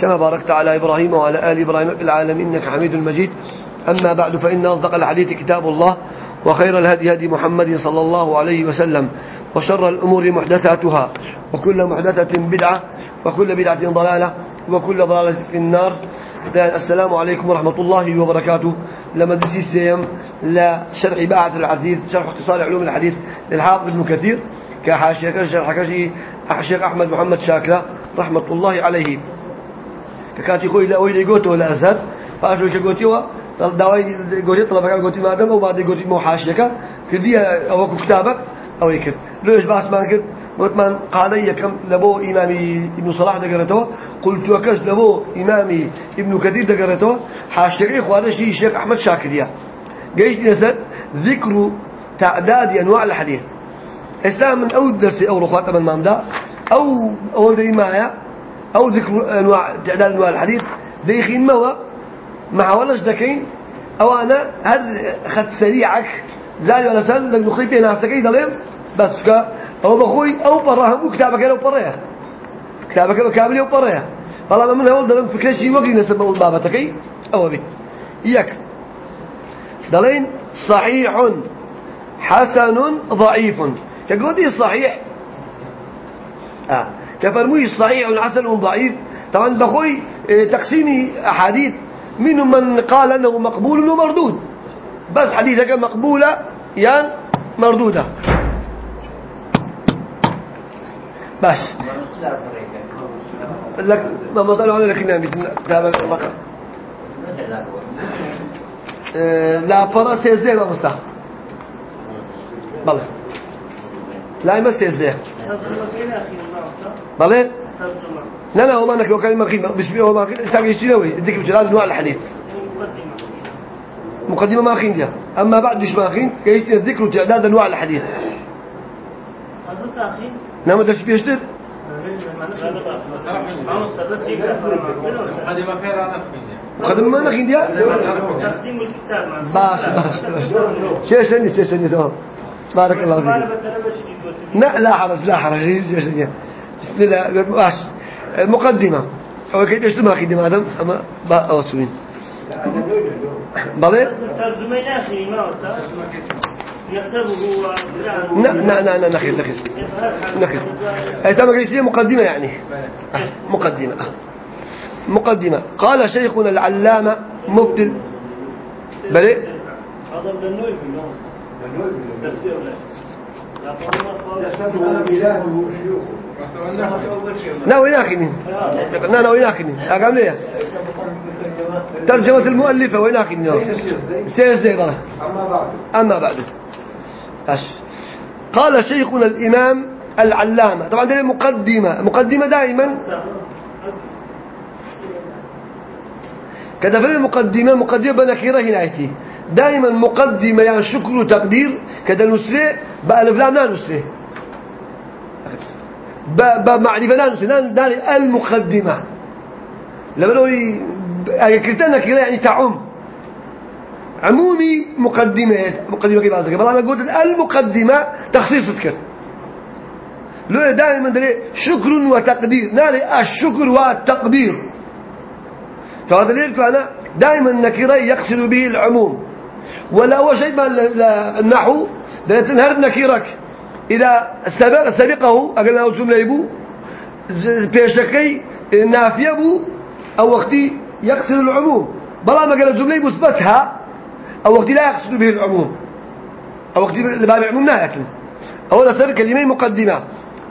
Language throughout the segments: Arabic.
كما باركت على إبراهيم وعلى آل إبراهيم في العالمين إنك حميد مجيد. أما بعد فإن أصدق الحديث كتاب الله وخير الهدي هدي محمد صلى الله عليه وسلم وشر الأمور محدثاتها وكل محدثة بدعة وكل بدعة ضلالة وكل ضلالة في النار. السلام عليكم ورحمة الله وبركاته. لما دسيستيم لا شرح باعة الحديث شرح اختصار علوم الحديث للحافظ ابن كثير كحاشية شرح كشي الشيخ أحمد محمد شاكرة رحمة الله عليه. كاتي خوي لا ويلي قوتي ولا أزهر فاشل كقوتي و داوي قوتي طلبك قوتي ما دام وبعد قوتي مو حاشيك كذي أو كتابك أو يكر ليش باس ما كر قلت من قال كم لبو إمامي ابن صلاح دقرته قلت وكش لبو إمامي ابن كثير دقرته حاشيك إخوانه شيء الشيخ أحمد شاكرية قيش نسد ذكر تعداد أنواع الحديث إسلام من أول درس أول أخوات من مامدا أو أول دي معايا أو ذكر أنواع تعداد أنواع الحديث. ديخين موا مع ولش دكين أو أنا هل خد سريعك زالي ولا سل لك نخرج بين ناسكي دلهم بس كا أو بخوي أو براهم وكتابك لو بريها كتابك كامل لو بريها والله من هول دلهم فكرة شيء وقري نسب أول بابتكي أو بي إياك. دلين صحيح حسن ضعيف. كقولي صحيح. آه. كفرموي صحيح حسن ضعيف طبعا بخوي آه، تقسيم أحاديث. منهم من قال أنه مقبول ومردود بس حديثك مقبولة يعني مردودة. بس. لك ما مصالح على لكن كتاب الرقم آه، لا فرا سيزدي ما مستحق بلى. لا ما سيزدي بلى؟ لا لا هو ما نكلو كلمة قيمة بس هو ما تاجي شنوي اديك بجلال نوع الحديث. مقدمة. ما خين ديها أما بعد مش ما خين كيش الذكر وتعداد أنواع الحديث؟ نعم درس بيشتر مقدمة ما نخين ديها باش باش باش. شيء شني شيء شني تمام. بارك الله فيك. لا لا حرج لا حرج. بسم الله. المقدمة. أو كيف يشتم أخي دم آدم أما با أوسوين بلى؟ ترجمة آخر ما أستاذ. نسبه لا لا لا لا نخير نخير. نخير. أي تم قيسية مقدمة يعني. مقدمة. آه. مقدمة. قال شيخنا العلامة مبتل بلى؟ هذا تفسير له. لا وين اخذني لا لا وين اخذني اقام ليه ترجمة المؤلفة وين اخذني سير زي بلا أما بعد. اش قال شيخنا الإمام العلامة. طبعا دي مقدمة. مقدمة دائما. كذا في المقدمة مقدمة بنكيرة هنايتي دائما مقدمة يعني شكر وتقدير. كذا نسرة بألف لام لا نسرة. بمعرفة لا نسرة. لا المقدمة. لما لو كرتنا نكيرة يعني تعم. عمومي مقدمة. مقدمة كيف هذا بل أنا قلت المقدمة تخصيص ذكر لو دائما دلي شكر وتقدير. نالي الشكر والتقدير. فهذا دليل أنا دائما النكرة يقصد به العموم. ولا هو شيء النحو ده تنهر نكيرك. إذا سبق سبقه أقل له جملة يبو بيشكي نافية بو أو وقتي يقصد العموم. بلا ما قال الجملة مثبتها أو وقتي لا يقصد به العموم. أو وقتي لباب العموم يكن أولا سر كلمة مقدمة.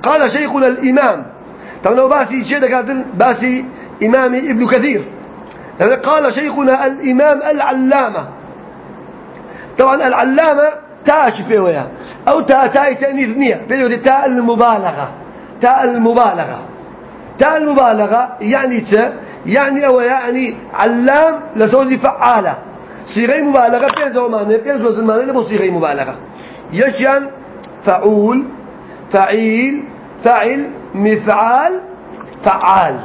قال شيخنا الإمام. طبعا لو باسي شيء كاتل باسي إمامي ابن كثير. قال شيخنا الإمام العلامة. طبعا العلامة تاء شفيوية أو تاء تاء تأنيث نية تاء المبالغة. تاء المبالغة. تاء المبالغة يعني تا يعني أو يعني علام لسوز فعالة. صيغة مبالغة بيرز ومعنى بيرز وزن معنى لبو صيغة مبالغة. يجان فعول فعيل فعل مفعال فعال.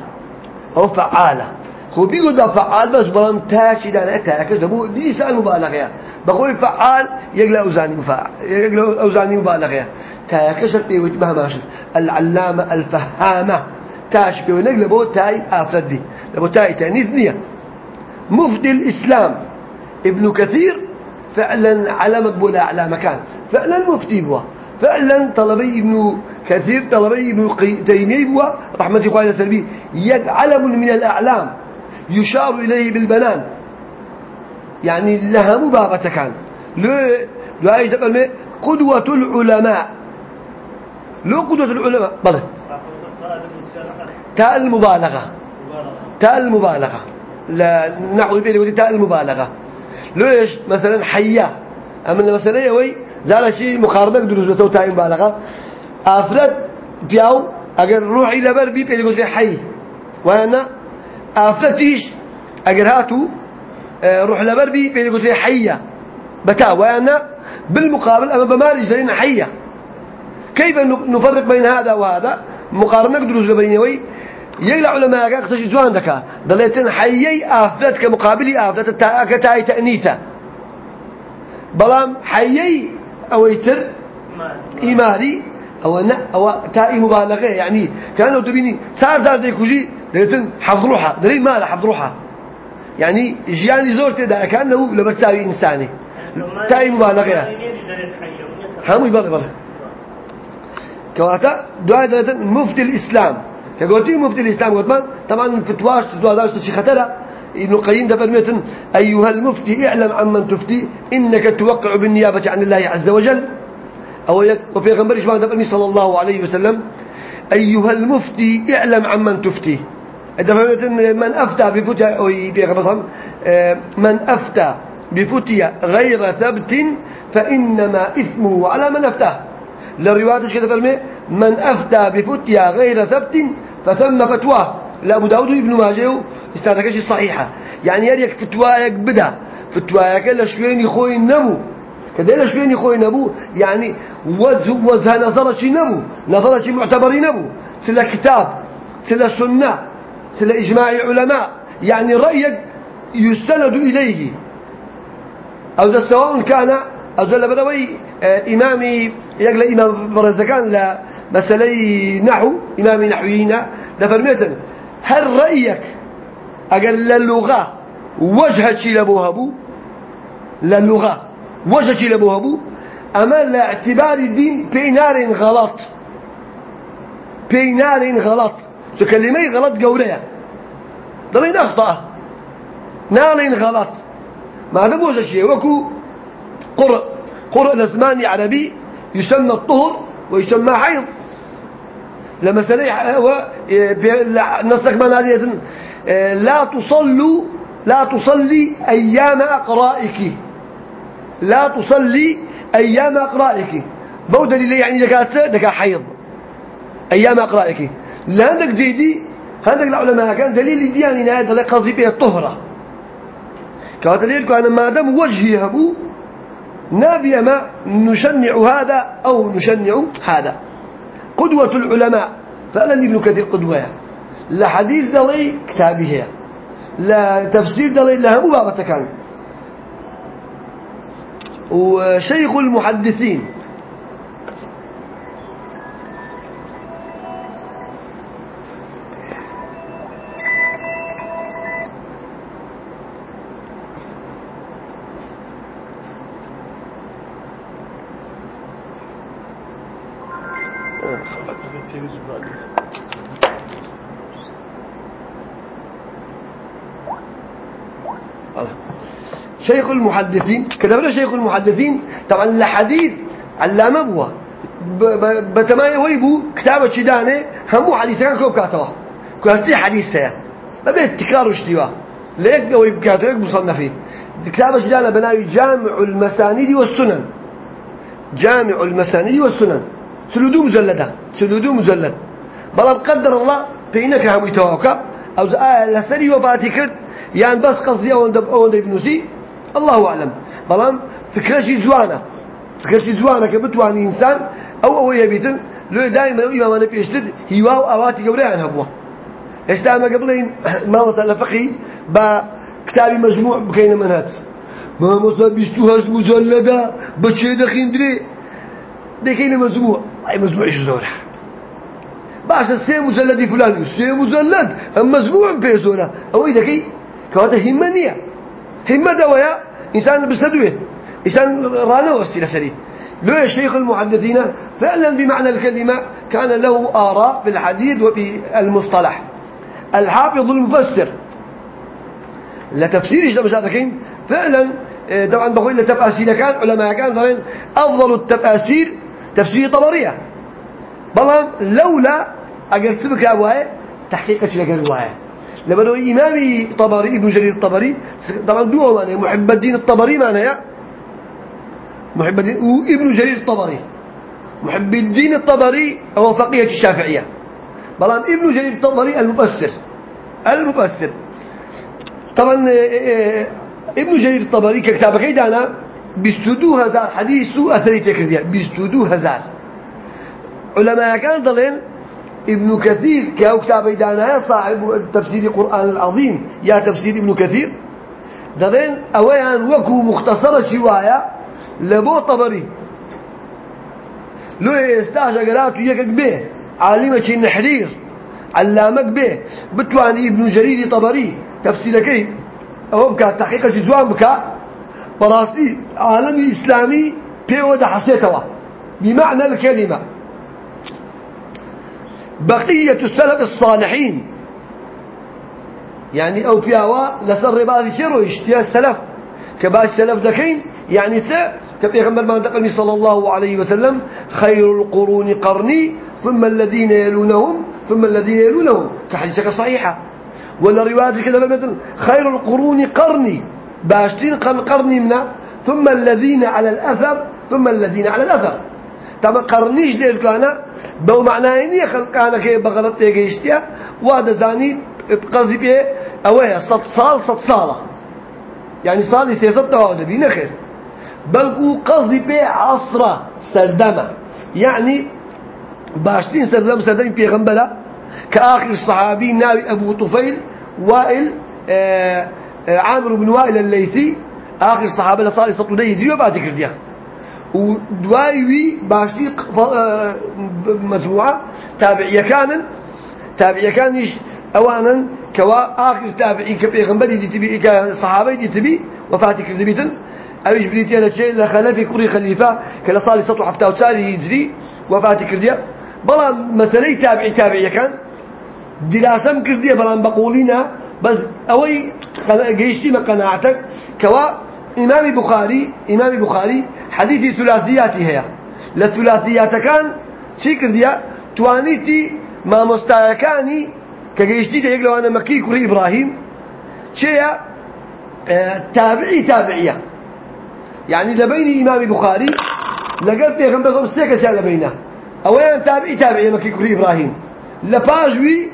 أو فعالة. خو بيقول ده فعال بس بلان تاشي ده تاكس ده بو دي سأل مبالغة. بقول فعال يقلع أوزاني مفعال يقلع أوزاني مبالغة. تاكس بيوت مهما العلامة الفهامة. تاش بيو نقل بو تاي آفردي لبو تاي تانيث نية مفتي الإسلام. ابن كثير فعلا على مقبول أعلى مكان فعلا مفتي هو فعلا طلبي ابن كثير طلبي ابن تيمية هو رحمة الله عليه وسلم علم من الأعلام. يشار إليه بالبنان يعني لها مبابة كان. عايز تقول قدوة العلماء. لو قدوة العلماء. بلى. تاء المبالغة. تاء المبالغة. لا نحو بيقول تاء المبالغة. ليش؟ مثلا حيا أما مثلا يوي زال شيء مقارنة دروس بس تاء المبالغة. أفرد بياو أجر روحي لبر بي بيقول حي. وأنا أفرتيش أجر هاتو آه، روح لبر بي بيقول حيا بتا وأنا بالمقابل أما بمارج لنا حيا كيف نفرق بين هذا وهذا؟ مقارنة دروس لبينوي يلا علماء اختشي زوان دكا. ضليتن حيي آفلت كمقابلي آفلت كتاي تأنيتا. بلام حيي أو يتر إيماني. أو نا أو تاي مبالغة يعني كانوا تبيني. صار صار ديكوجي ضليتن حفظ روحها دليل ما حفظ روحها يعني جياني زور تدا كأنه لبرتاوي إنساني. تاي مبالغة. هم يبالغ بلغ كواتا دعاء مفتي الإسلام. كقولتي مفتي الإسلام قلت طبعا فتواش تتواش تشي خطرة ابن القيم ده أيها المفتي اعلم عمن تفتي إنك توقع بالنيابة عن الله عز وجل. أو وفي غنبرش ما دفرمي صلى الله عليه وسلم أيها المفتي اعلم عمن تفتي. من أفتى بفتيا آه، من أفتى بفتيا غير ثبت فإنما إثمه على من أفتاه. للرواية كده فرمي من أفتى بفتيا غير ثبت فثم فتوى. لأبو داود وابن ماجه استاذكش صحيحة. يعني يريك فتوايك بدأ؟ فتوايك لشوين يخوي نمو كده لشوين يخوي نمو يعني وز وزها نظرة نمو نظرة معتبري نمو سلا كتاب سلا سنة سلا إجماع علماء يعني رأيك يستند إليه. أو ده سواء كان أو ده لبدوي آه، إمامي يقل إمام برزكان لا مسألة نحو إمام نحويين دفرميتن هل رأيك أقل للغة وجه شي لبوهبو للغة وجه شي لبوهبو أما لاعتبار الدين بينار غلط. بينار غلط. تكلمي غلط قولية ضلين أخطأ. نالين غلط. ما هذا وجه شيء. وكو قرء. قرء الأزماني عربي يسمى الطهر ويسمى حيض. لما سليح نسك منالية لا تصلوا لا تصلي أيام أقرائك. لا تصلي أيام أقرائك. بودل اللي يعني دكات دكا حيض. أيام أقرائك. عندك ديدي هذا العلماء كان دليل دياني هذا قصدي به الطهرة. كدليل كان ما دام وجهي هبو نبي ما نشنع هذا أو نشنع هذا. قدوة العلماء فعلا ابن كثير قدوة. لا حديث دلي كتابه لا تفسير دلي لها مبابة كان وشيخ المحدثين شيخ المحدثين كتبنا شيخ المحدثين طبعا الحديث علامة بوا بتمايا ويبو كتابة شدانة همو حديث كان كوب كاتوا كاستي ما بيت تكرار وشتوا ليك قوي بكاتوا مصنفين. كتابة شدانة بناوي جامع المسانيد والسنن. جامع المسانيد والسنن. سلودو مجلدة سلودو مجلد. بل قدر الله بينك هم يتوقع أو لسري وفاتي كرت. يعني بس قصدي أو أو بنوسي الله أعلم. بلان فكرة زوانة فكرة زوانة كبتواني إنسان أو أو يبيتن لو دائما إمامنا بيشتد هواو أواتي قبل عن هبوه إشتا ما قبلين؟ ما وصل فقهي با كتابي مجموع بكين منهات. ما وصل بيستوهاش مجلدة بشي دخين دري. دكين مجموع. أي مجموع إيش زورة؟ باش السي مجلد فلان السي مجلد مجموع بيزورة. أو إذا كي كواتا همانية همة دويا إنسان بسدوه. إنسان رانا وسيلة سري لو الشيخ المحدثين فعلا بمعنى الكلمة كان له آراء في الحديث وفي المصطلح. الحافظ المفسر. لتفسير إيش مشاهدكين فعلا آه، طبعا بقول لتفاسير كان علماء كان ضرين أفضل التفاسير تفسير طبرية. بلان لولا أقل سبك أبوها تحقيق شلك الرواية لو إمامي طبري ابن جرير الطبري. طبعا دو معنى محب الدين الطبري معنى يا. محب الدين وابن جرير الطبري. محب الدين الطبري هو فقية الشافعية. بلان ابن جرير الطبري المفسر. المفسر. طبعا آه، آه، ابن جرير الطبري ككتابه كيدانا بيستودو هزار حديث أثري تكرديا بيستودو هزار. علماء كان ضلين ابن كثير كأو كتاب دانا صاحب تفسير القرآن العظيم. يا تفسير ابن كثير. ضلين أويان وكو مختصرة شواية لبو طبري. لو يستاجا قراتو يكك به. عالمة النحرير علامك به. بتواني ابن جرير طبري. تفسيركي أو بكا تحقيق جزوان بكا. براستي عالمي إسلامي بيودا حسيتوا. بمعنى الكلمة. بقية السلف الصالحين. يعني أو فيها لسر بعض شيرو اشتيا السلف. كباش السلف دكين يعني تا كبيغمبر ما تقلني صلى الله عليه وسلم خير القرون قرني ثم الذين يلونهم ثم الذين يلونهم. كحديثك صحيحة. ولا روايات كذا مثل خير القرون قرني باشتين قرني منا ثم الذين على الأثر ثم الذين على الأثر. طبعا قرنيش دير كان بو معناه إني خلقانا كي بغلط تيجيشتيا وهذا زاني بقصدي بيه أوه صد صال صد صالة يعني صال يسيصد تواود بينا خير بل قصدي بيه عصرة سردمة. يعني باشتين سردمة سردمة بيغنبلا كآخر الصحابي ناوي أبو طفيل وائل آه، آه، عامر بن وائل الليثي آخر الصحابة لصالي سطو دي ديو بعد كرديا ودوايوي باشتي آه، مجموعة تابعية كان تابعية كانش أوانا كوا آخر تابعي كبيغنبري دي تبي كصحابي دي تبي وفاتي كردبيتن أويش بريتي أنا شيء لخلفي كوري خليفة كلا صالي سطو حفتة وتسالي يجري وفاتي كرديا. بلا مسألة تابعي تابعية كان. دراسم كردية بلان بقولينا بس أوي جيشتي ما قناعتك. كوا إمام بخاري إمام بخاري حديث ثلاثياتي هي. للثلاثيات كان شي كردية توانيتي ما مستاكاني كجيشتي تيجي لو أنا مكي كوري إبراهيم. شيء آه تابعي تابعية. يعني لبين إمام بخاري لقد بيغمبر سيكا سيا لبينه. أولا تابعي تابعي مكي كوري إبراهيم. لباجوي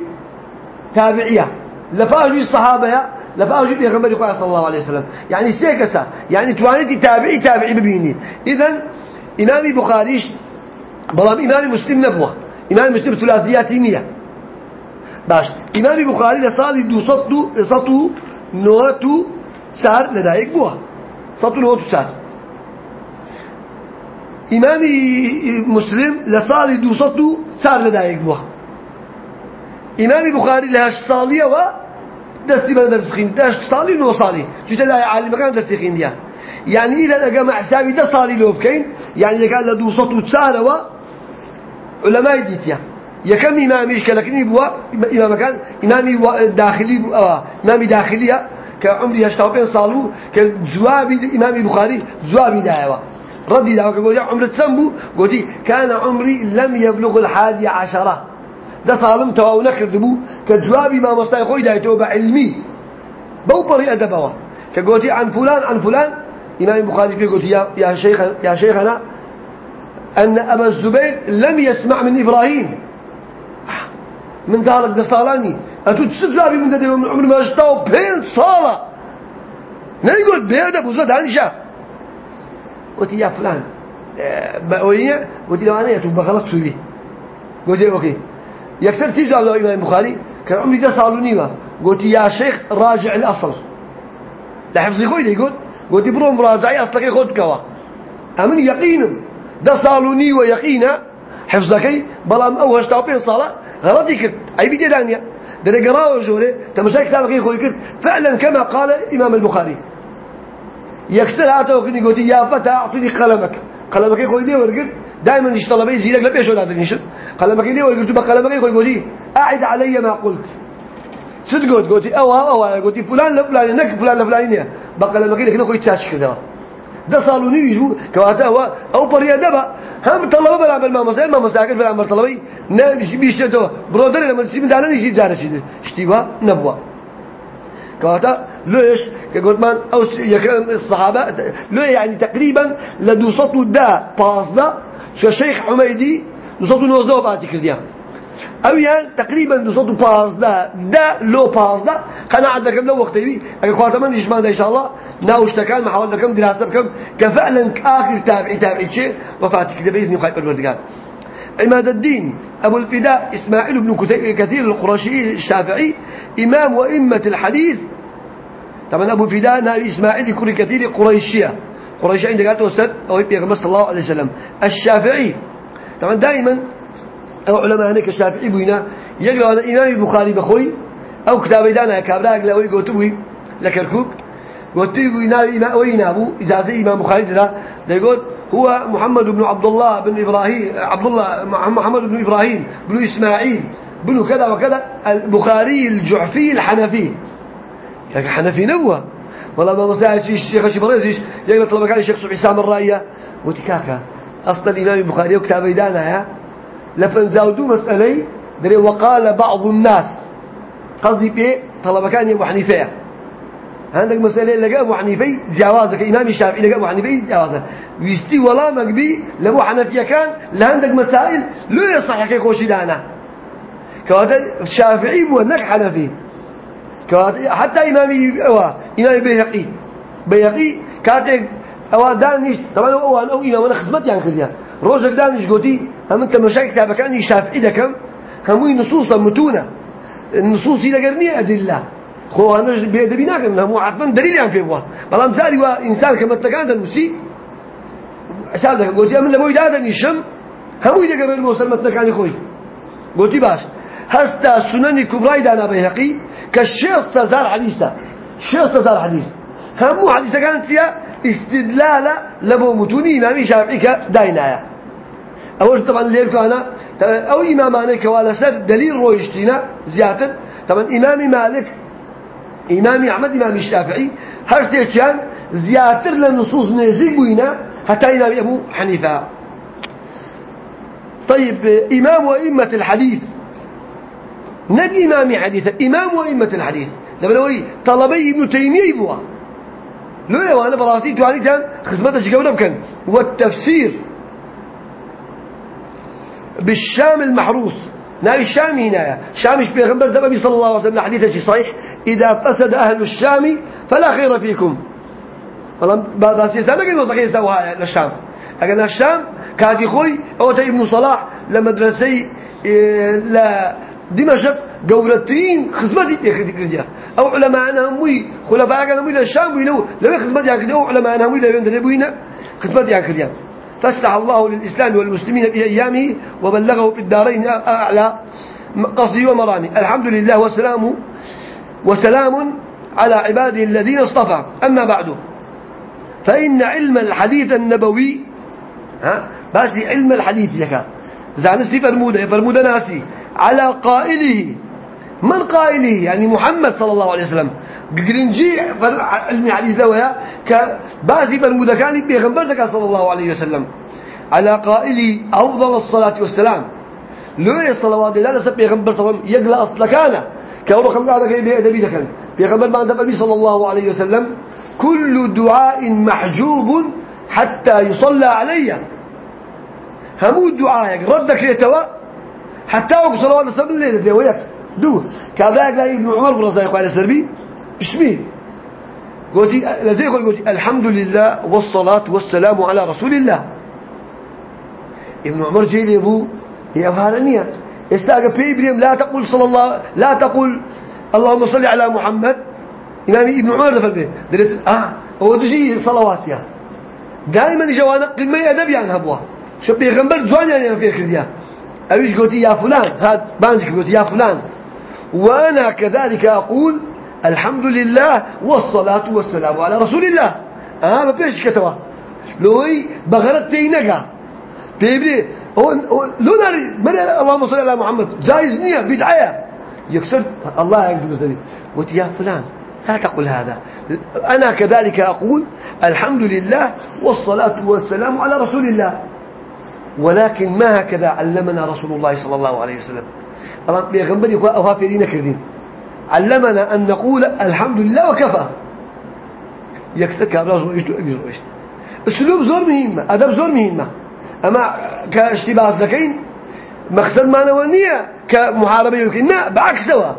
تابعية. لفاجي الصحابة لفاجي بيغمبر صلى الله عليه وسلم. يعني سيكسا. يعني توانيتي تابعي تابعي ببيني. إذن إمامي بخاريش بلام إمامي مسلم نبوة. إمامي مسلم ثلاثياتي مية باش. إمامي بخاري لصالي دو سطو سطو نوتو سار لدايك بوها سطو نوتو سار إمامي مسلم لصالي دو سطو سار لدايك بوها إمام بخاري لها صالية و دستي بنا درس خين داش صالي نو صالي جيت لا عالم مكان درس خين ديا يعني إذا لقى مع حسابي ده صالي لو بكين يعني كان لدو صوت و علماء ديتيا يا كم إمام إيش كلكني بوا إمام كان إمامي داخلي بوا آه إمامي داخلية كعمري هشتاوبين صالو كجوابي إمامي بخاري جوابي دعوة ردي دعوة كقول عمر تسمبو قلتي كان عمري لم يبلغ الحادي عشرة. ده صالم تواو نكردبو كجوابي ما مستاي خوي دايتو بعلمي بو بري ادبوا كقولتي عن فلان عن فلان. امام البخاري بيقول يا يا شيخ يا شيخنا ان ابا الزبير لم يسمع من إبراهيم من ذلك ده صالاني أتو تسجابي من ده عمر ما اشتاو بين صالة نيقول بيدا بوزود عنشا قلت يا فلان. بأوية قلت له أنا يتوب بغلط سوري قلت له أوكي يكثر تيجي على الإمام البخاري كان عمري ده سالوني قلت يا شيخ راجع الأصل. لحفظي خوي يقول قلت برو مراجعي أصلك خود كوا أمن يقين ده سالوني ويقينا حفظك بلام أو هشتاو بين صلاة غلطي كرت أي بيدي دانيا ده قراءة وجوله تمشي كتابك خوي كرت فعلا كما قال إمام البخاري. يكسر هاته وكني قلت يا فتى أعطني قلمك. قلمك خوي ليه ورقت دائما يشتغل بي زينك لبيش ولا تنشر قلمك ليه ورقت بقلمك خوي قلت أعد علي ما قلت. صدق قلت قلت أو أو قلت فلان لفلان نك فلان لفلان بقلمك لك نخوي تاش كذا ده صالوني يجو كواتا هو أو بريا دبا. هم طلبة بلا عمل ما مسألة ما مسألة بلا عمل طلبي نبيش بيشتوا برودر لما تسيب دارنا يجي زارة شيء اشتوا نبوا. كواتا ليش؟ كقول من أو يكرم الصحابة ليه يعني تقريبا لدوسطوا دا بازنا شو الشيخ حميدي دوسطوا نوزدوا بعد كرديا. أو يعني تقريبا دوسطوا بازنا دا لو بازنا قناع عندكم لو وقت يبي أي خواتم من يشمان إن شاء الله؟ ناوش تكان محاول لكم دراسة بكم كفعلا آخر تابعي تابعي شيء. وفاتك كده بإذن خير الوردقان. عماد الدين أبو الفداء إسماعيل بن كثير القرشي الشافعي إمام وإمة الحديث. طبعا أبو الفداء إسماعيل يكون كثير قريشية. قريشية عندك قالت وسد أو يبقى صلى الله عليه وسلم. الشافعي طبعا دائما أو علماء هناك الشافعي بوينا يقرأ الإمام البخاري بخوي أو كتابي دانا كابراك لوي قوتبوي لكركوك. قوتبوي إمام وينابو إذا زي إمام بخاري ده يقول هو محمد بن عبد الله بن إبراهيم عبد الله محمد بن إبراهيم بن إسماعيل بن كذا وكذا البخاري الجعفي الحنفي. يعني حنفي نوى والله ما مساعد الشيخ شبريزيش يقول طلب كان الشيخ عصام الرأية وتكاكا أصل الإمام البخاري وكتاب دانا يا لفن زاودوا مسألة دري وقال بعض الناس قصدي بيه طلب كان أبو حنيفة. عندك مسألة لقى أبو حنيفة جوازك إمام الشافعي لقى أبو حنيفة جوازه. ويستي ولا مقبي لأبو حنفية كان لعندك مسائل لا يصح كي خوشي دانا. كواتا الشافعي بو أنك حنفي. حتى إمامي أوا إمامي بيهقي. بيهقي كاتك أوا دانش طبعا هو أو إمامنا خدمت يعني كذا روزك دانش قوتي هم أنت مشايخ كتابك أني شافعي دكم هموي نصوصا متونة. النصوص إذا قرني أدلة. خو أنا بيدبي ناكم هم عطفا دليل عن فيه بلام زاري وإنسان كما تكان المسي أسادك قلت أمن لبوي دادا نشم همو إذا قرن الموصل متنكاني خوي. قلت باش هستا سنن كبراي دانا بيهقي كالشيص تزار حديثة. شيص تزار حديث همو حديثة كانت فيها استدلالة لبو متوني إمامي شافعي كداينايا أول طبعا ليركو أنا أو إماماني كوالا سر دليل رويشتينا زيادة. طبعا إمامي مالك إمامي أحمد إمامي الشافعي هر سيتشان زيادة للنصوص نزيق بوينا حتى إمامي أبو حنيفة. طيب إمام وإمة الحديث. نبي إمامي حديثة إمام وإمة الحديث. نقول طلبي ابن تيمية بوا لو يا أنا براسي تواني كان خدمته قبل كان. والتفسير بالشام المحروس. ناوي الشام هنا شام مش بيغمبر دبي صلى الله عليه وسلم. حديثه شي صحيح؟ إذا فسد أهل الشام فلا خير فيكم. والله بعد سنة قالوا صحيح سوها للشام. لكن الشام كادي خوي أو ابن صلاح لمدرسي لا دمشق قولتين خدمتي بيكرديا أو علماء أنا هموي خلفاء أنا هموي للشام وينو لو خدمتي أكرديا أو علماء أنا هموي لبين بوينا خدمتي أكرديا فافتح الله للإسلام والمسلمين في أيامه وبلغه في الدارين أعلى قصدي ومرامي. الحمد لله وسلام وسلام على عباده الذين اصطفى. أما بعد فإن علم الحديث النبوي ها بس علم الحديث لك زعنسي فرمودة فرمودة ناسي. على قائله. من قائله؟ يعني محمد صلى الله عليه وسلم. قرنجي علم الحديث لويا كباسي فرمودة كان بيغنبرتك صلى الله عليه وسلم. على قائله أفضل الصلاة والسلام. لو الصلوات لا نسب بيغنبر صلى الله عليه وسلم. يقلى أصل كان. كأورو خلق هذا كي بيأدبي دكان بيغنبر ما عند صلى الله عليه وسلم. كل دعاء محجوب حتى يصلى علي. همو دعاء ردك ليتوا. حتى وقت صلوات السلام الليلة دي وياك. دو. كابلاك لا ابن عمر برزاي قال سربي اسمي قلتي لزي قلت الحمد لله والصلاة والسلام على رسول الله. ابن عمر جيل يبو هي أفهارنية استاقى بيبريم لا تقول صلى الله لا تقول اللهم صل على محمد. إمامي ابن عمر دفل به. دريت آه هو دجي صلوات يا. دائما جوانا قمة أدب يعني هبوا شو بيغمبر زوان يعني في كرديا أبيش قلت يا فلان هذا بانجك قلت يا فلان. وأنا كذلك أقول الحمد لله والصلاة والسلام على رسول الله. آه ما بيش كتوا لو هي بغرت تينجا. بيبري لو من اللهم صل على محمد؟ جايز نية بدعية. يكسر. الله يكتب ذلك قلت يا فلان لا تقل هذا. أنا كذلك أقول الحمد لله والصلاة والسلام على رسول الله. ولكن ما هكذا علمنا رسول الله صلى الله عليه وسلم. بيغنبر يقول أوها فيدين كردين علمنا أن نقول الحمد لله وكفى. يكسر كابراز وإشت وإبير وإشت أسلوب زور مهمة أدب زور مهمة. أما كاشتباس لكين مقصد ما نوانية كمحاربة يمكن لا بعكسه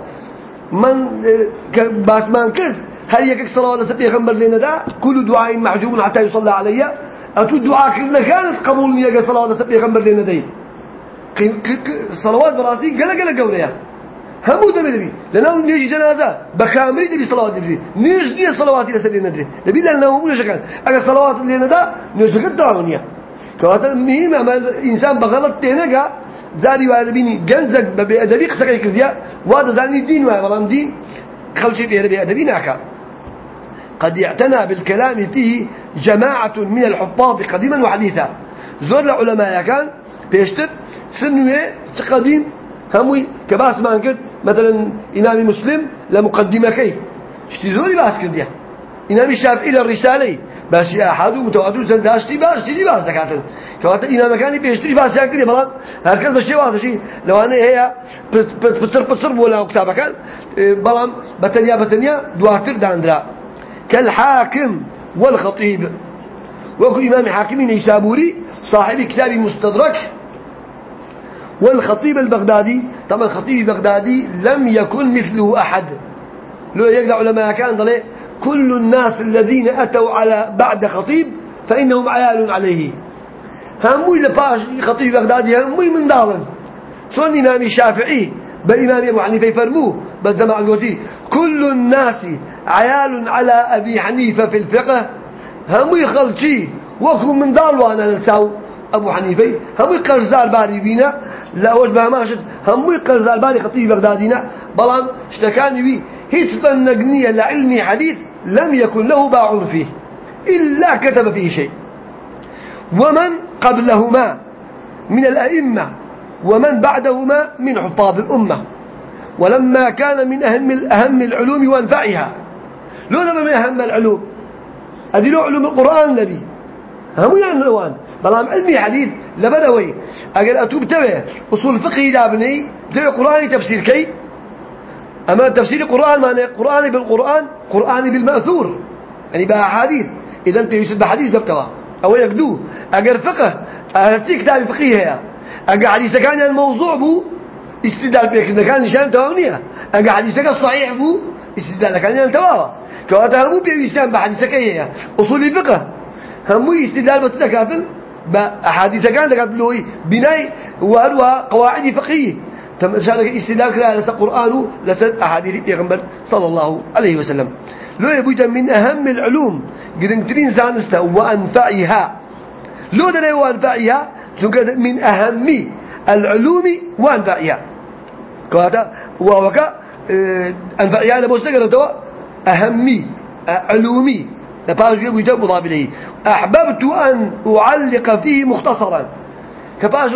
من باسمان كرد هل يكك صلاة لسا بيغمبر لنا؟ دا كل دعاء محجوب حتى يصلى علي. أتو الدعاء كرنا كانت قبول نيجا صلاة لسا بيغمبر لنا دي صلوات براسي قلا قلا قوريا. همو دبي لأنه نيجي جنازة. بكامل دبي صلوات دبي نيج دي صلوات لسا لنا دري دبي لأنه مو شكل. أجا صلوات لنا دا نيج قد دعونيا كواتا مهم أما الإنسان بغلط تينجا زاري وهذا بيني جنزك بأدبي قصة كرديا وهذا زاني دين وهذا دين خلشي بأدبي ناكا. قد اعتنى بالكلام فيه جماعة من الحفاظ قديما وحديثا. زور العلماء كان بيشتر سنوه قديم هموي كباس ما انكد مثلا إمام مسلم لمقدمة كي. اشتي زوري باس كرديا إمام الشافعي للرسالة باش أحد ومتواتر زنداشتي باش تيجي باس دكاتن. كواتا إمام كاني بيشتري باس كرديا بلان هركز بشي واحد شيء لو أنا هي بتصر بتصر ولا كتابة كان بلان بتنيا بتنيا دواتر داندرا. كالحاكم والخطيب. وكو إمام حاكم نيسابوري صاحب كتاب مستدرك والخطيب البغدادي. طبعا الخطيب البغدادي لم يكن مثله أحد. لو يقدع علماء كان ضلي كل الناس الذين أتوا على بعد خطيب فإنهم عيال عليه. هموي لباش خطيب بغدادي هموي من دارن. صون إمام الشافعي بإمام أبو حنيفة يفرموه بس زمان كل الناس عيال على أبي حنيفة في الفقه هم يخلشي وكو من دار وأنا نساو أبو حنيفة هم قرزار باري بينا. لا بها ماشد هم قرزار باري خطيب بغدادينا. بلان اشتكاني بي هيت نقنية لعلمي حديث لم يكن له باع فيه. إلا كتب فيه شيء. ومن قبلهما من الأئمة ومن بعدهما من حفاظ الأمة. ولما كان من أهم أهم العلوم وانفعها. لو لما من أهم العلوم. هذه له علوم القرآن النبي هم يعني لوان بلام علمي حديث لبدوي أقل أتوب تبع أصول فقه لابني بتوع قرآن تفسير كي؟ أما تفسير القرآن معنى قرآن بالقرآن قرآن بالمأثور. يعني بأحاديث إذا أنت يسد بحديث دبتوا. أو يقدو. أقل فقه أهلتي كتاب فقهية أقل حديث كان الموضوع بو استدلال بك كان نشان تواونية أقل حديثك الصحيح بو استدلال كان ينتواوا كواتا همو بيويسان بحديثك هي أصول فقه. همو استدلال بس دكاتن بأحاديث كان دكات بلوي بناء وهلوها قواعد فقهية. تم شانك استدلال كلا لسا قرآن لسا أحاديث بيغمبر صلى الله عليه وسلم. لو يبويت من أهم العلوم قرنترين زانستا وأنفعها. لو دلي وأنفعها من أهم العلوم وأنفعها. كواتا ووكا آه، أنفعها لبوستا قرأتوا أهمي علومي لباش أحببت أن أعلق فيه مختصرا. كباش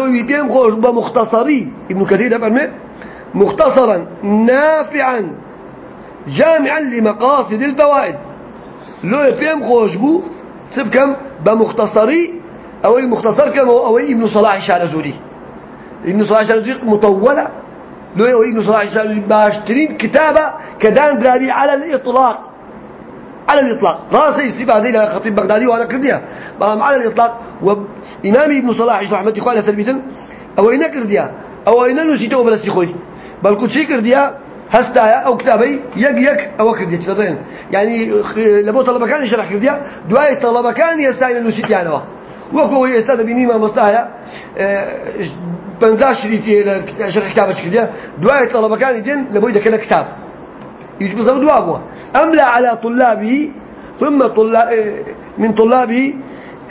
خوش بمختصري ابن كثير مختصرا نافعا جامعا لمقاصد الفوائد. لو يبيم خوش بو سبكم بمختصري. أو المختصر كم؟ أو ابن صلاح الشارزوري ابن صلاح الشارزوري مطولة. لو ابن صلاح الشارزوري باشترين كتابة كدان درابي على الإطلاق. على الإطلاق. راس استفادة إلى خطيب بغدادي وأنا كرديها. على الإطلاق. وإمامي ابن صلاح رحمة عليه سلبيتن أو إنا كرديها؟ أو إنا نسيته بلسي خوي؟ بەڵکو چی کردیا هەستایە ئەو کتابەی یەک یەک ئەوە کردێت بەڵێن یعنی لە بۆ تەڵەبەکانی شەرح کردیا دوای تەڵەبەکانی ئێستای لە نووسیتیانەوە وەکو ئەوەی ئێستا دەبینی مامۆستایە پەنجا شریتی لە شەرح کتابە کردیا دوای تەڵەبەکانی دێن لە بۆی دەکەنە کتاب يجب بزر دوا بوا أملى على طلابه؟ ثم طلاب من طلابه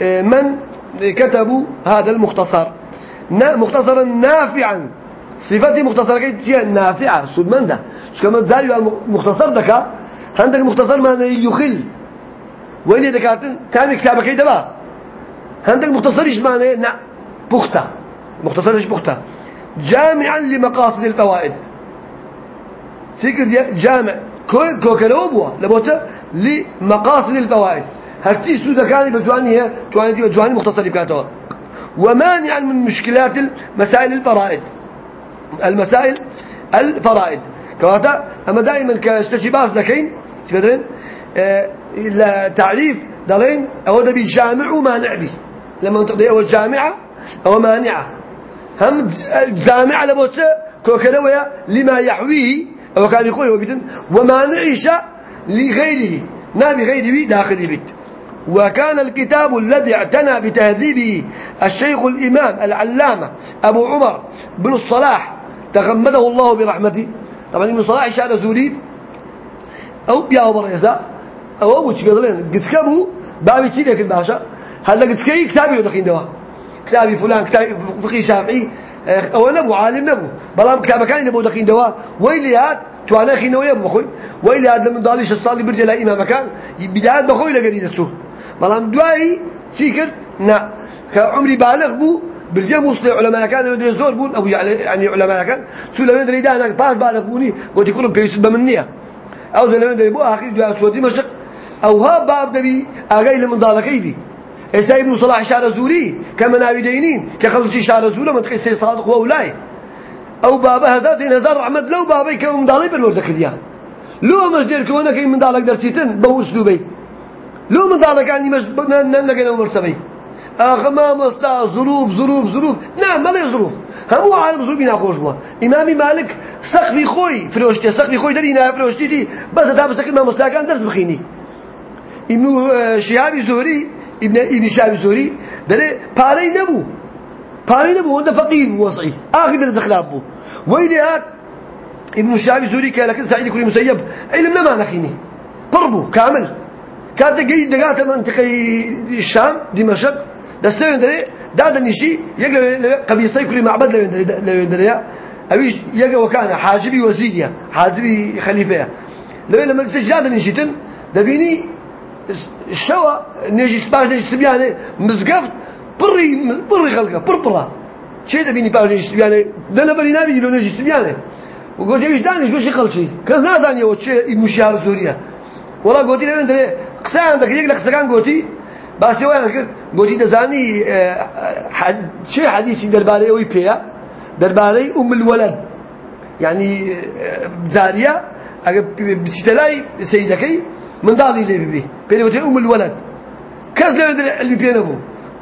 من كتبوا هذا المختصر. مختصرا نافعا. صفتي مختصرة كي نافعة. سودمان ده؟ شو كمان زاري مختصر دكا؟ عندك مختصر ما يخل. وين دكاتن تاني كتابك كي دبا عندك مختصر إيش معناه؟ نا بختة مختصر إيش بختة جامعا لمقاصد الفوائد. سيكر جامع. كوكلو بوا لبوتا لمقاصد الفوائد. هرتي سودة كان بجواني هي تواني بجواني مختصر بكاتوا ومانعا من مشكلات مسائل الفرائد. المسائل الفرائد. كواتا أما دائما كاشتشي باس لكين تقدرين آه تعريف دلين أو ده بجامع ومانع به لما نتقضي أول جامعة أو مانعة هم جامعة لبوتة كوكلوية لما يحويه أو كان يقول وبدن ومانعش لغيره. نابي غيره داخل بيت وكان الكتاب الذي اعتنى بتهذيبه الشيخ الإمام العلامة أبو عمر بن الصلاح تغمده الله برحمته. طبعا ابن صلاح شعر زوري. أو بيا بريزا أو أبو تشكدلين قتكبه بابي تشي لك الباشا هذا قتكي كتابي ودخين دوا كتابي فلان كتابي فقيه شافعي. أو نبو عالم نبو. بلام كتابه كان نبو دخين دوا. ويلي هات توانا خينو يبو أخوي ويلي هات لمن ضاليش الصالي برجي لا إمام كان. بدايات بخوي لقريدة سوه. بلام دواي سيكر نا. كعمري بالغ بو. برجع مصلي علماء كان. يدري زور بون أو يعني علماء كان. شو لما يدري ده أنا باش بالغ بوني قلت يكونوا بيسد بمنية. أو زي لما يدري بو. آخر دواء سودي مشق أو ها باب دبي. أجاي لمن ضالك يبي إذا ابن صلاح زوري كما ناوي دينين كخلصي شعر زوري ما تقيس صادق وأولاي أو بابا هذا دين هزار رحمد لو بابي كم ضالي بالورد كذيا لو مجدير كونا كي من ضالك درسيتن بو أسلوبي. لو من ضالك يعني مش نجنا مرتبي. آخر ما مستا ظروف ظروف ظروف. نعم ما لي ظروف. هم عالم ظروف ناخوش بوا إمامي مالك سقفي خوي فروشتي سقفي خوي دري نا فروشتي دي. بس ده بس ما مستا كان درس بخيني. ابن ابن شهابي زهري دري باري نبو. باري نبو وده فقير وصعي آخر درس خلاف بو. ويلي هات ابن شهابي زهري قال لك سعيد كل مسيب. علم ما نخيني. قربو كامل. كانت جاي دقات منطقة الشام دمشق. دستان دري دادا نشي يقل قبيصي كل معبد لو لو دريا أبيش يقل وكان حاجبي وزيريا حاجبي خليفة. لو لما تجاد نشيتن دبيني الشوا نجي سباش نجي سبيانه مزقفت بري بري خلقه بربرا شيء دبيني باش نجي سبيانه ده أنا بري نبي لو نجي سبيانه وقلت يا داني؟ شو شي خلشي؟ كان نازاني وشي المشيار سوريا والله قلت له انت قسان عندك؟ يقلق قسان قلتي. بس وين كر قلتي دزاني شيء حديث درباري أوي بيا. درباري أم الولد. يعني زارية بتلاقي سيدكي. من ضالي اللي بيبي بيني قلت أم الولد. كاس لا يدري علم بينا ابو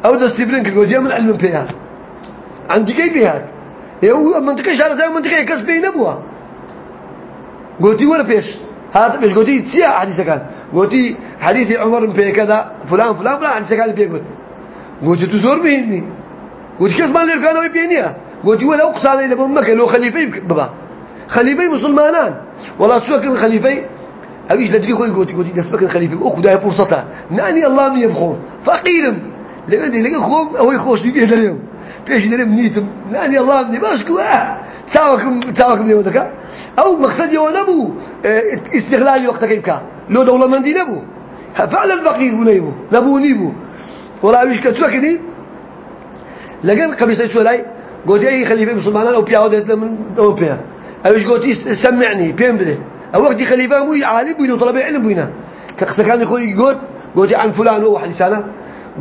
أو دستيبرين قلت من علم بيها عندي كيف بيها هو منطقة شارع زي منطقة كاس بين ابوها قلتي ولا بيش. هذا مش قلتي تسيا حديث كان. قلتي حديث عمر بن كذا. فلان فلان فلان. حديث كان بيقول. قلت تزور بيني. قلت كيف ما لي كانوا يبينيها قلت ولا أقسم إلى بمكة لو خليفي بابا. خليفي مسلمانان. والله شو كان خليفي أبيش لدري خوي قلت دس بكن خليفي أخو ده فرصته. ناني الله من يبخون. فقيرم لقد لقى خوم هو يخوش بيه دريم فيش دريم نيتم. ناني الله من باشكو آه. تاوكم تاوكم اليوم ذكا أو مقصد يوم نبو استغلال وقتك يبكى. لو دولة من دي نبو فعلا فقير بنيبو نبو نيبو ولا كتسوى كدي لقن قبيصة سولاي. قلت أي خليفة مسلمان أو بيعود من أوروبيا أبيش قلت سمعني. بين أو وقت خليفة مو عالم بينه طلب علم بينه كقصة كان يقول يقول قلت عن فلان هو حديث أنا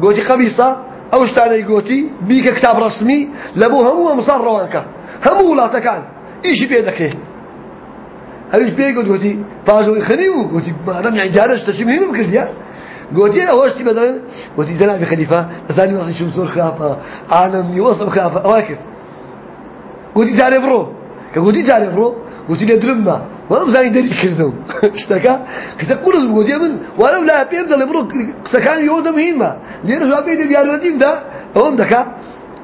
قلت قبيصة أو اشتاني قلتي بيك كتاب رسمي لبو همو مصار روانك همو لا تكان إيش بيدك؟ هەویش پێی گوت گوتی پاژۆی خەنی و گوتی مادەم یان جارش تەشی مهمم کردیا گوتی ئەوەشتی بەدەن گوتی جەنابی خەلیفە دەزانی وەختیشم زۆر خراپە ئانەمی وەسم خراپە ئەوە کرد گوتی جارێ بڕۆ كقولي جاري فرو قلت لي والله زين دري كردو اشتكى. كذا قرص بقول من ولو لا بيبدا لبرو سكان يودا مهمة ليه رجع بيد ديار ودين ده؟ هم دكا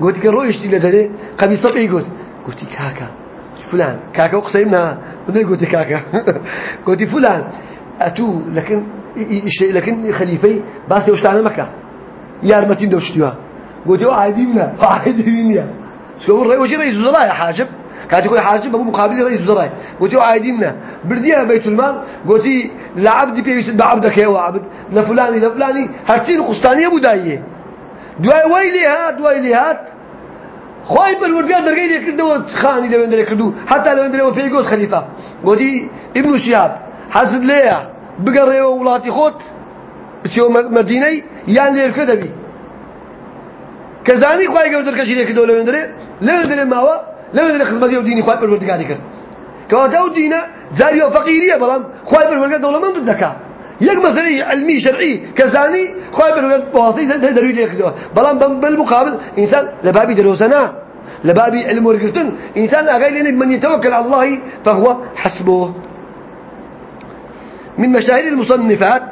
قلت لك رويش تي لدري. قميص طبيعي قلت. قلت كاكا. فلان. كاكا وقسمنا وني قلت كاكا. قلت فلان. أتو لكن لكن خليفي بس يوشتانا مكة. يارمتين دوشتوها قلت عادي منا عادي منا شو الرئيس وجه رئيس وزراء يا حاجب. كانت يقول حاجب أبو مقابل رئيس وزراء قلت عادي منا برديها بيت المال. قلت لعبد بيس بعبدك يا عبد لفلاني لفلاني. هرتين قسطانية بداية دواي ويلي هات ويلي هات. درقي لي كردو خاني لو اندري كردو. حتى لو اندري وفي قوس خليفة. قلت ابن شهاب حسد ليه؟ بقرر ولاتي خوت. بسيو مديني يعني ليه كدبي كزاني خواهي قوس دركشي ليه كدو لو اندري لو اندري ماوا لو اندري خدمتي وديني خواهي بالوردقاني كرد كواتا ودينا زاري وفقيرية بلان خواهي بالوردقان دولة من ضدك يك مثلا علمي شرعي كزاني بالوردقان بواسطي دروي ليه كدو بلان بالمقابل إنسان لبابي دروسنا لبابي علم ورقتن. إنسان أغير من يتوكل على الله فهو حسبه. من مشاهير المصنفات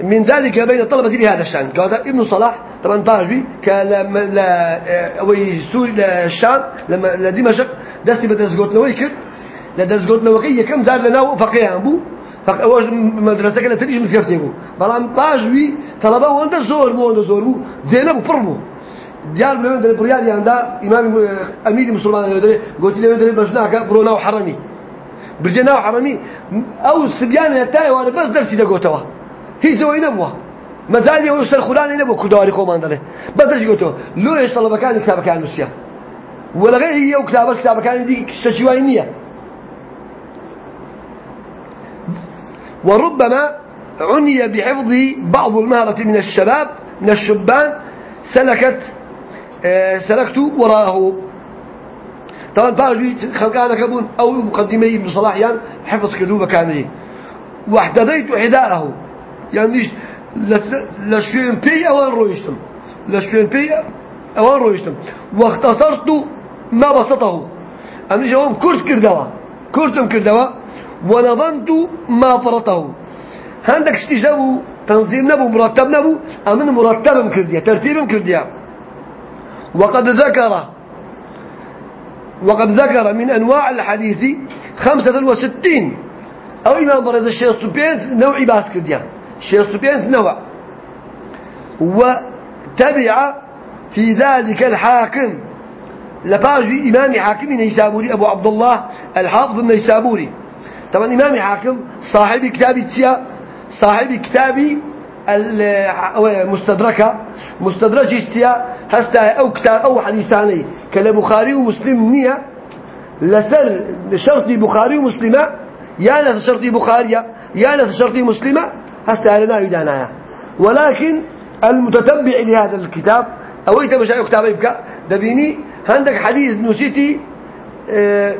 من ذلك بين طلبة لهذا الشأن. قال ابن صلاح طبعا باجبي كلما لا أوي سوري الشام لما لدمشق دستي بدرس قلت نويكر لدرس قلت نوكي كم زار لنا فقيه أبو فأوج مدرسة كانت تريج مسكفتي أبو بلان باجبي طلبة وانت زور بو وانت زور بو. زينب وفرمو ديال بلون در بريال ياندا إمام أمير مسلمان يدري قلت له يدري بجناك برونا وحرمي. برجنا وحرمي. أو سبيان يتاي وأنا بس درسي دقوتوا هي زوي نبوه مازال يوصل خلان نبوه كداري خومان دله بس درسي قوتوا لو إيش طلب كان كتاب كان نسيا. ولا غير هي وكتاب كتاب كان دي ششوائنية وربما عني بحفظ بعض المهرة من الشباب من الشبان سلكت سلكت وراءه. طبعا باجي خلقانا كبون أو مقدمي ابن صلاح يعني حفظ كذوبة كاملة واحتديت حذاءه يعني لشوين بي أوان رويشتم لشوين بي أوان رويشتم واختصرت ما بسطه أمني جوام كرت كردوا كرتم كردوا ونظمت ما فرطه عندك استجابه تنظيم نبو مرتب نبو أمن مرتب كرديا ترتيب كرديا وقد ذكر وقد ذكر من أنواع الحديث خمسة وستين. أو إمام برز الشيخ سبينس نوع باس كرديا الشيخ سبينس نوع وتبع في ذلك الحاكم. لباجي إمام حاكم نيسابوري أبو عبد الله الحافظ النيسابوري. طبعا إمام حاكم صاحب كتاب التيا صاحب كتاب المستدركة مستدرج استيا هستا أو كتاب أو حديثاني. كلا بخاري ومسلم نية لسر شرط بخاري ومسلمة يا لس شرط بخاري يا لس شرط مسلمة. هستا لنا يدانا ولكن المتتبع لهذا الكتاب أو أنت مش كتاب يبكى دبيني عندك حديث نسيتي آه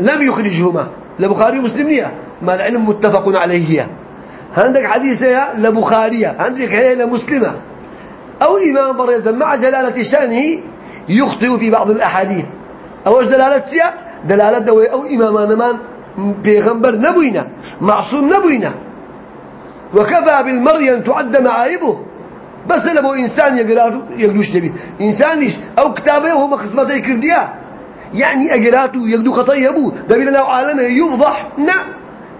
لم يخرجهما. لبخاري ومسلم نية ما العلم متفق عليه عندك حديث لبخارية. عندك هي لمسلمة. أو إمام بريزا مع جلالة شأنه يخطئ في بعض الأحاديث. أو دلالة سيا دلالة دوي أو إمام نمان بيغمبر نبوينا معصوم نبوينا. وكفى بالمرء أن تعد معايبه. بس لبو إنسان يقرأ يقلوش نبي. إنسانيش أو كتابه هو مخصمته كرديا يعني أقراته يقدو خطأ يبو دبي لنا عالمه يفضح نعم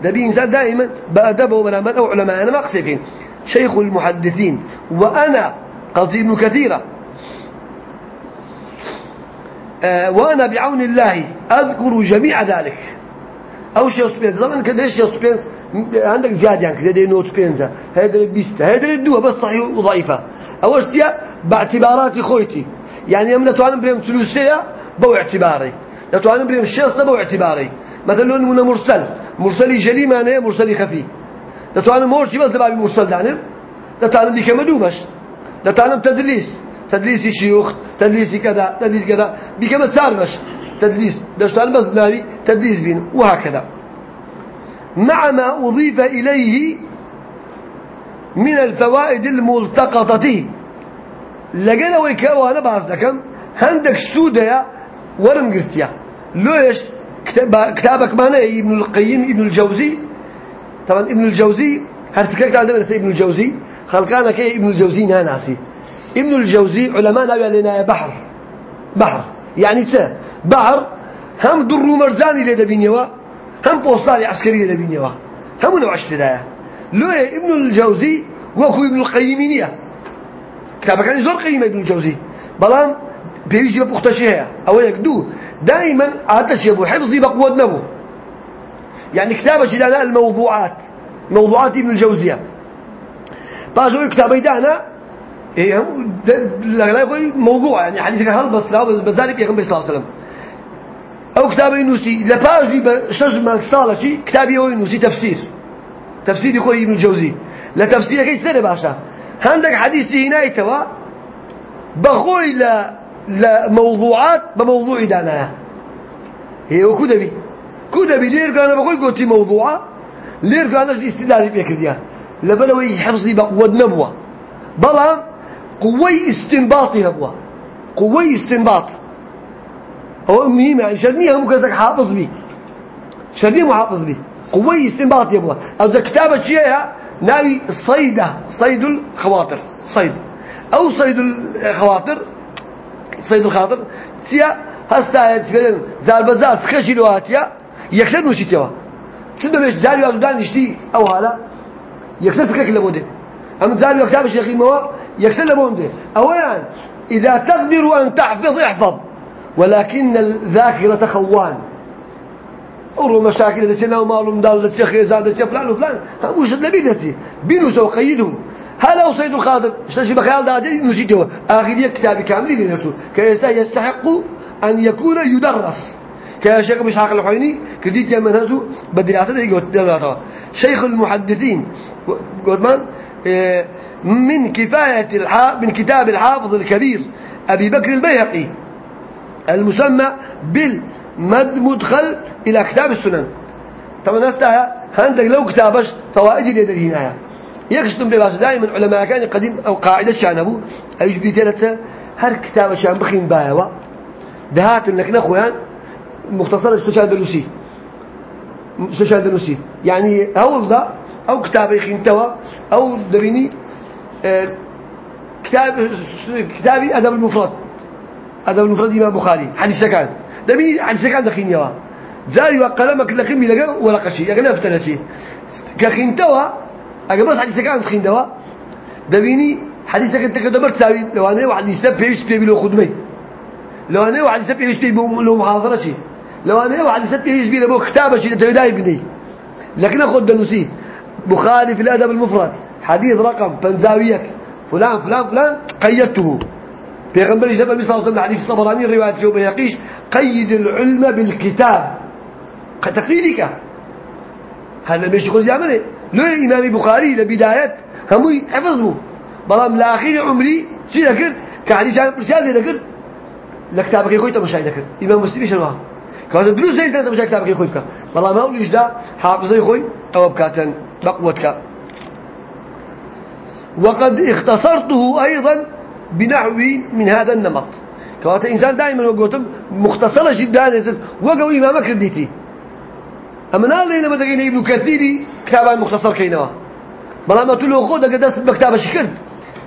دبي إنسان دائما بأدبه وبنامات أو علماء. أنا ما أقصفين. شيخ المحدثين. وأنا قصدي كثيرة. آه وأنا بعون الله أذكر جميع ذلك. شيء سبينز زمان كده شيء سبينز عندك زيادة يعني كده نوت سبينز هذا بيستا هذا الدوا بس صحيح وضعيفة أو اشتيا باعتبارات خويتي يعني أمنا تعلم بريم ثلثية بو اعتباري لا تعلم بريم الشيص بو اعتباري مثلا من مرسل مرسلي جلي معناه مرسلي خفي لا تعلم مورشي بس بابي مرسل دانم لا تعلم دي كما دوبش لا تعلم تدليس تدليس شيوخ تدليس كذا تدليس كذا بكما تساربش تدليس باش تعلم بس بناري تدليس بين وهكذا. مع ما أضيف إليه من الفوائد الملتقطة. لقينا ويكاوانا بعض لكم هندك سودة ورم قلتيا ليش؟ كتاب كتابك معنا ابن القيم ابن الجوزي؟ طبعا ابن الجوزي هل فكرت عندما ابن الجوزي؟ خلقانا كي ابن الجوزي ناسي ابن الجوزي علماء نبي لنا بحر. بحر. يعني تا بحر هم در مرزاني لدبينيوا هم بوستالي عسكري لدبينيوا هم نوع اشترايا لو ابن الجوزي وكو ابن القيمينية كتابه كان زور قيمة ابن الجوزي بلان بيجي بقطشيها أو يكدو دائما عادش يبو حفظي بقوة نبو. يعني كتابة لنا الموضوعات. موضوعات ابن الجوزية باجو كتابي دانا إيه لا يقول موضوع يعني حديث كان هل بس لا بس يقول صلى الله عليه وسلم. أو كتابي نوسي لباج دي بشج ما صالة شيء كتابي هو نوسي تفسير تفسير يقول ابن الجوزي لا تفسير كي سنة باشا عندك حديث هنا يتوا بخوي لا لموضوعات بموضوع دانا هي وكدبي كدبي لير كان بخوي قلت موضوعة لير كان استدلال بيكرديا لبلوي حفظي بقود نبوة بلا قوي استنباطي هبوة قوي استنباط هو مهم يعني شرنيها مكزك حافظ بي. شرنيه محافظ بي. قوي استنباط يبوه أو ذا كتابة شيء ناوي صيدة صيد الخواطر. صيد. أو صيد الخواطر صيد الخاطر تيا هستا يتكلم زال بزال فكشي لواتيا يكسر نوشيتيوا تسمى مش زالي وعدو دان يشتي أو هلا يكسر فكرك لبوده أما زالي وكتاب الشيخ مو يكسر لبوده أولا إذا تقدر أن تحفظ احفظ. ولكن الذاكرة خوان أمر مشاكل دتنا ومالهم دال دتي خيزان دتي فلان وفلان. وش النبي بينو سو قيدهم. هلا وصيد الخاطر شتشي بخيال دادي نسيته آخر كتاب كامل لنفسه كيستا يستحق أن يكون يدرس. كشيخ مشاق الحويني كديت يا منهجه بدراسة يقول شيخ المحدثين قدمان إيه، من كفاية الحافظ من كتاب الحافظ الكبير أبي بكر البيهقي. المسمى بالمدخل إلى كتاب السنن. طبعا نستها عندك لو كتابش فوائد اللي هنا. يكشتم بباس دائما علماء كان قديم أو قاعدة شانبو. أيش بيتلتها هر كتاب شان بخين بايوا. دهات انك نخويا مختصر استشهاد الروسي استشهاد الروسي يعني هول ده أو كتاب يخين توا أو دريني آه كتاب كتابي أدب المفرد. ادب المفرد امام بخاري. حديث كان دبي حديث كان دخين يوا. زاي وقلمك لقمي لقى ولا قشي. يقنا فتنسي كخين توا. اگر بس حديث كان دخين دوا دبيني حديثك انت كدبرت تساوي لو أنا واحد يسبح يشتري له خدمة. لو أنا واحد يسبح يشتري له محاضرة شيء. لو أنا واحد يسبح يشتري له كتابة شيء. تداي بني. لكن أخذ دنوسي. بخاري في الأدب المفرد. حديث رقم بنزاويك فلان فلان فلان قيدته. بيغمبر صلى الله عليه وسلم حديث الطبراني رواية في بيقيش قيد العلم بالكتاب تقليدك هذا مش يقول يعمله لو الإمام بخاري لبداية هم حفظه بلام لآخر عمري شيء ذكر كحديث عن رسالة ذكر لكتابك يخوي تمشي ذكر إمام مسلم شنو كان دروس زي انت تمشي كتابك يخوي ما هو ليش ده حافظ يخوي أو بكاتن بقوتك وقد اختصرته أيضا بنحو من هذا النمط. كانت إنسان دائما وقوتم مختصرة جدا وقوا إمامك رديتي أما نال لنا ما تقين ابن كثيري كتابا مختصر كينوا بلا ما تقول له خود قدس بكتابة شكر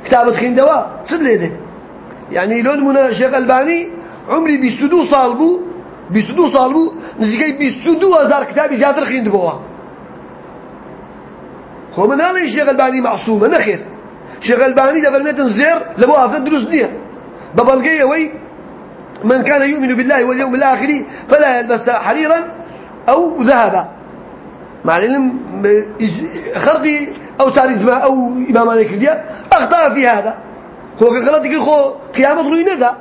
كتابة خين دوا صد ليده يعني لون منا شيخ الباني عمري بيستدو صالبو بيستدو صالبو نزيكي بيستدو هزار كتابي جاتر خين دبوا خو من هذا الشيخ الباني معصومة نخير شيخ الباني ده فرميتن زير لبو أفضل دروس نية ببلغية وي من كان يؤمن بالله واليوم الآخر فلا يلبس حريرا أو ذهبا. مع العلم خرقي أو تاريخ أو إمام مالك ديا أخطأ في هذا. هو غلط يقول خو قيامة روينة ده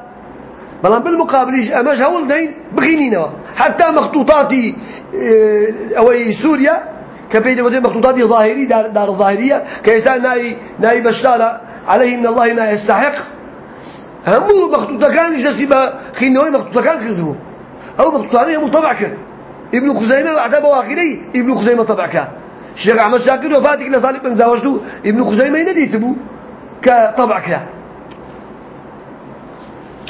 بلان بالمقابل أماش هول دين بخينينة. حتى مخطوطاتي آه، أو سوريا كبيد قدر مخطوطاتي ظاهري دار, دار الظاهرية كيسان ناي ناي بشتالة عليه من الله ما يستحق هم مخطوطة كان يجلس بخينه مخطوطة كان كذبه أو مخطوطة هم طبع ابن خزيمة بعد بواخري ابن خزيمة طبع كان الشيخ أحمد شاكر وفاتك لصالح بن زاوجته ابن خزيمة ينديتبو كطبع كان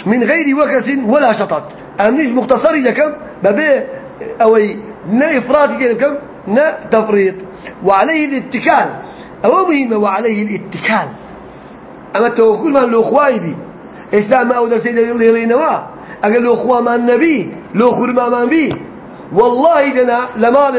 من غير وكس ولا شطط أمنيش مختصر كم ببي أوي نا إفراط كم نا تفريط وعليه الاتكال. أو مهمة وعليه الاتكال. أما التوكل من الأخوة بي إسلام أو درسي لينوا أقول الأخوة ما النبي لو ما ما بي. والله دنا لما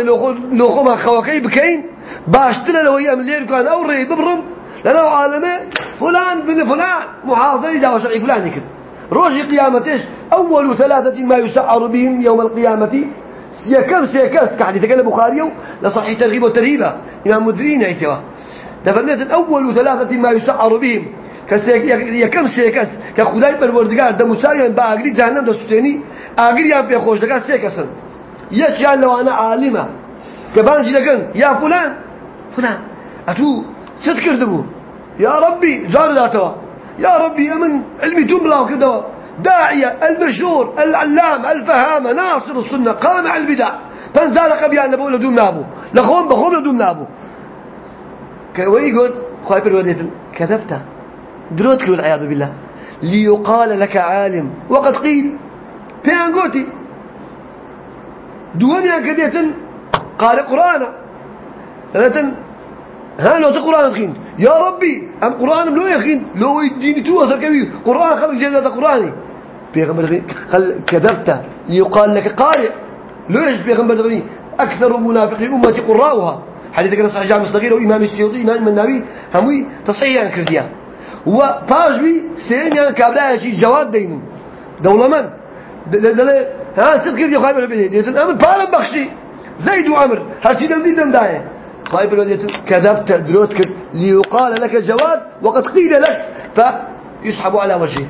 لو خو ما خوكي بكين باشتنا لو من ليل كان أو ري ببرم. لنا عالمة فلان بن فلان محافظ جاء شرعي فلان يكذب. روج قيامتش أول ثلاثة ما يسعر بهم يوم القيامة. سيكم سيكس كحديث قال البخاري لصحيح ترغيب وترهيبة. إمام مدرين ايتوا دفرنت أول ثلاثة ما يسعر بهم. كم سيكس كخداي بالوردقار ده مسايا باقري جهنم ده ستيني أقري يا بيخوش دقار سيكسن يجعل لو أنا عالمة. كبانجي لكن يا فلان؟ فلان. أتو دبو يا ربي زار ذاتوا يا ربي أمن علمي تملا وكذا داعية المشهور العلام الفهامة ناصر السنة قامع البدع. فانزال قبيان لبو لدوم نابو لخوم بخوم لدوم نابو كوي يقول؟ خايف الوديت كذبت؟ دروتك والعياذ بالله. ليقال لك عالم. وقد قيل بيان قوتي دوانيا كديت قال قرآن. ها لو تقرأ خين يا ربي أم قرآن لو يخين لو يديني تو أثر كبير. قرآن خلق جنة قرآني. بيغمبر قال كذبت. يقال لك قارئ. لو يش بيغمبر دبني أكثر منافقي أمتي قراؤها. حديث كان صحيح جامع الصغير وإمام السيوطي إمام النبي هموي تصحيح يعني كرديا وباجوي سين يعني كابلا شيء جواد دين. دولة من؟ ها صدق كرديا خايب بيه ديتن أمر بالم بخشي. زيد وعمر. هرشي دم دم دايه طيب كذبت دروتك ليقال لك جواد وقد قيل لك. فيسحب على وجهه.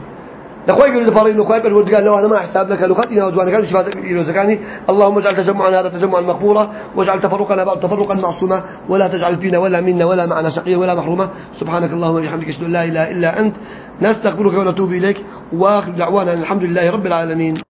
لخوي يقول دفارين لخوي بالولد قال له أنا ما أحساب لك لخطنا ودوانا كان شفاة زكاني. اللهم اجعل تجمعنا هذا تجمعا مقبورا واجعل تفرقنا بعد تفرقا معصوما ولا تجعل فينا ولا منا ولا معنا شقيا ولا محروما. سبحانك اللهم وبحمدك أشهد أن لا إله إلا أنت. نستغفرك ونتوب إليك. وآخر دعوانا الحمد لله رب العالمين.